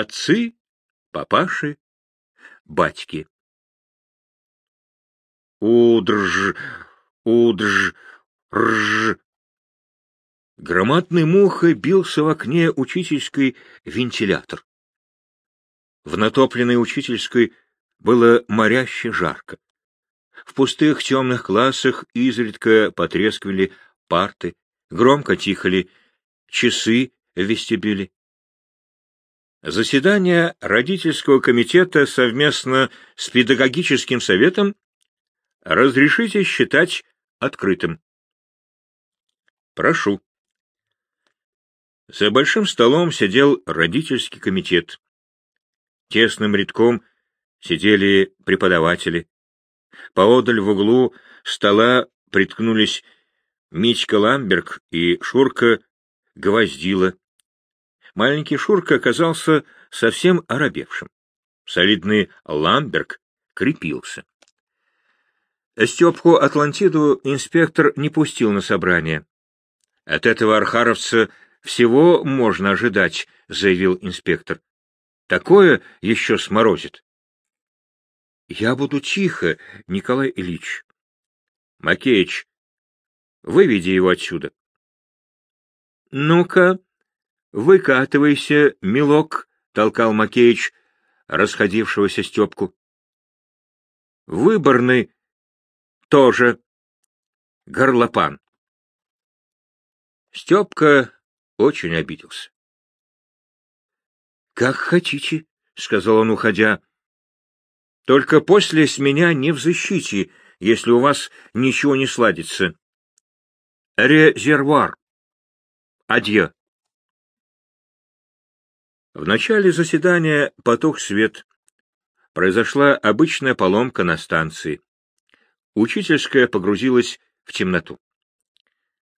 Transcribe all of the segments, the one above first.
Отцы, папаши, батьки. Удрж, удрж, рж. Громадный мухой бился в окне учительской вентилятор. В натопленной учительской было моряще жарко. В пустых темных классах изредка потрескивали парты, громко тихали часы в вестибюле. Заседание родительского комитета совместно с педагогическим советом разрешите считать открытым. Прошу. За большим столом сидел родительский комитет. Тесным рядком сидели преподаватели. Поодаль в углу стола приткнулись Митька Ламберг и Шурка Гвоздила. Маленький Шурка оказался совсем оробевшим. Солидный Ламберг крепился. Степку Атлантиду инспектор не пустил на собрание. От этого архаровца всего можно ожидать, заявил инспектор. Такое еще сморозит. Я буду тихо, Николай Ильич. Макеич, выведи его отсюда. Ну-ка, выкатывайся, милок, толкал Макеич расходившегося Степку. Выборный тоже горлопан. Степка очень обиделся. — Как хотите, — сказал он, уходя. — Только после с меня не в если у вас ничего не сладится. Резервуар. Адье. В начале заседания потух свет. Произошла обычная поломка на станции. Учительская погрузилась в темноту.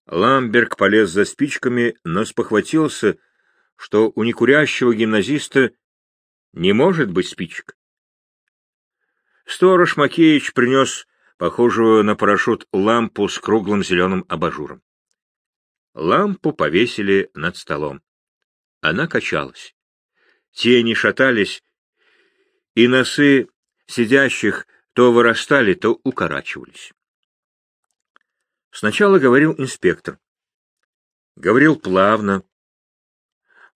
Ламберг полез за спичками, но спохватился, что у некурящего гимназиста не может быть спичек. Сторож Макеич принес похожую на парашют лампу с круглым зеленым абажуром. Лампу повесили над столом. Она качалась. Тени шатались, и носы сидящих то вырастали, то укорачивались. Сначала говорил инспектор. Говорил плавно,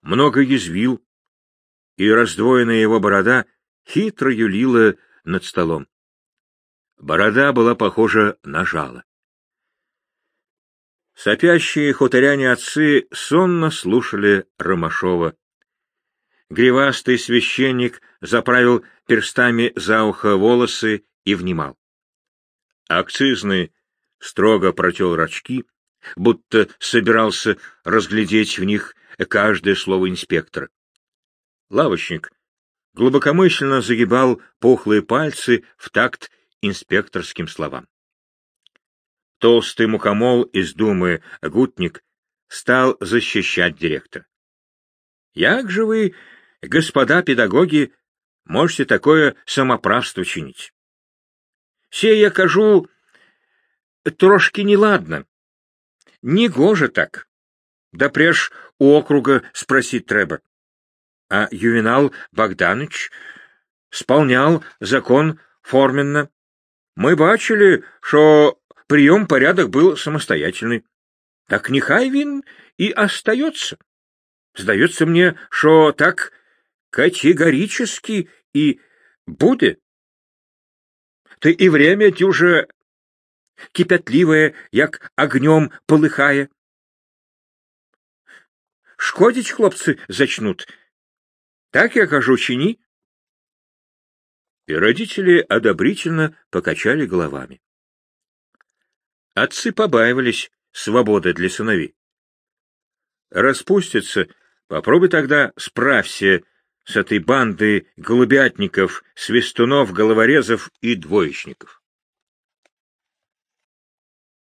много язвил, и раздвоенная его борода хитро юлила над столом. Борода была похожа на жало. Сопящие хуторяне-отцы сонно слушали Ромашова. Гривастый священник заправил перстами за ухо волосы и внимал. Акцизный строго протел рачки, будто собирался разглядеть в них каждое слово инспектора. Лавочник глубокомысленно загибал пухлые пальцы в такт инспекторским словам. Толстый мухомол из Думы Гутник стал защищать директора. — Як же вы, господа педагоги, можете такое самоправство чинить? Се я кажу, трошки неладно. Негоже так. Да преж у округа спросить треба. А Ювенал Богданович сполнял закон форменно. Мы бачили, что прием порядок был самостоятельный. Так нехай він и остается. Сдается мне, что так категорически и будет. Ты и время дюже кипятливое, як огнем полыхая. Шкодить хлопцы зачнут. Так я кажу, чини. И родители одобрительно покачали головами. Отцы побаивались свободы для сыновей. Распустится, попробуй тогда справься с этой бандой голубятников, свистунов, головорезов и двоечников.